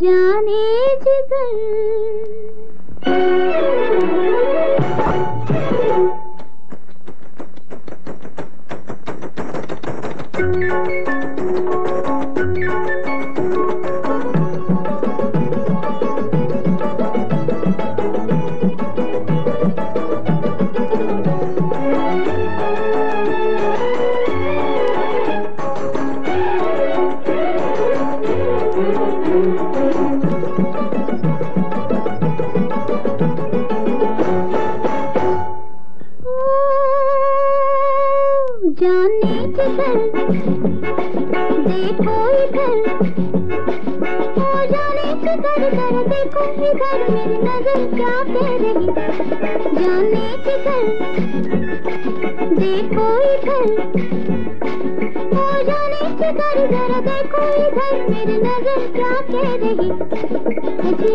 जाने जिगर। जाने किधर देखो इधर। ओ जाने किधर जरा देखो इधर मेरी नज़र क्या कह रही। जाने किधर देखो इधर। ओ जाने किधर जरा देखो इधर मेरी नज़र क्या कह रही। चाहती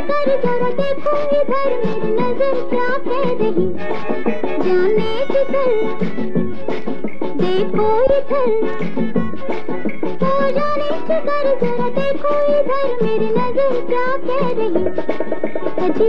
किधर जरा देखो इधर मेरी नज़र क्या कह रही। जाने किधर, देखो इधर। तो जाने किधर, जरा देखो इधर मेरी नज़र क्या कह रही। कैसे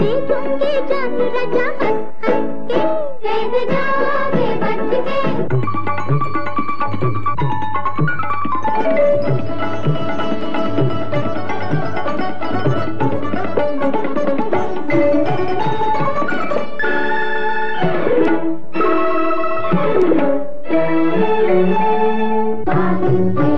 बनाया ना दे रजा हंस हंस के कैसे जाओगे बच के आगे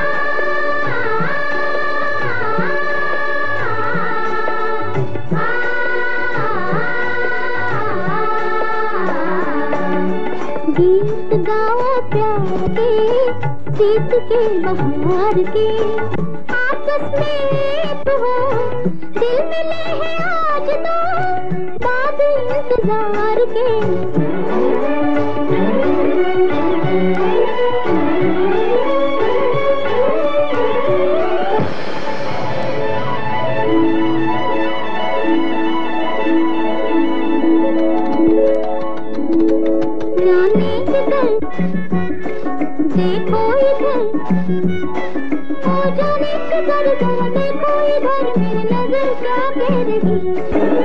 प्यार के जीत के बहार के आपस में तो एक हो दिल मिले हैं आज तो बाद इंतज़ार के देखो इधर। ओ जाने किधर तुम देखो इधर मेरी नज़र क्या कह रही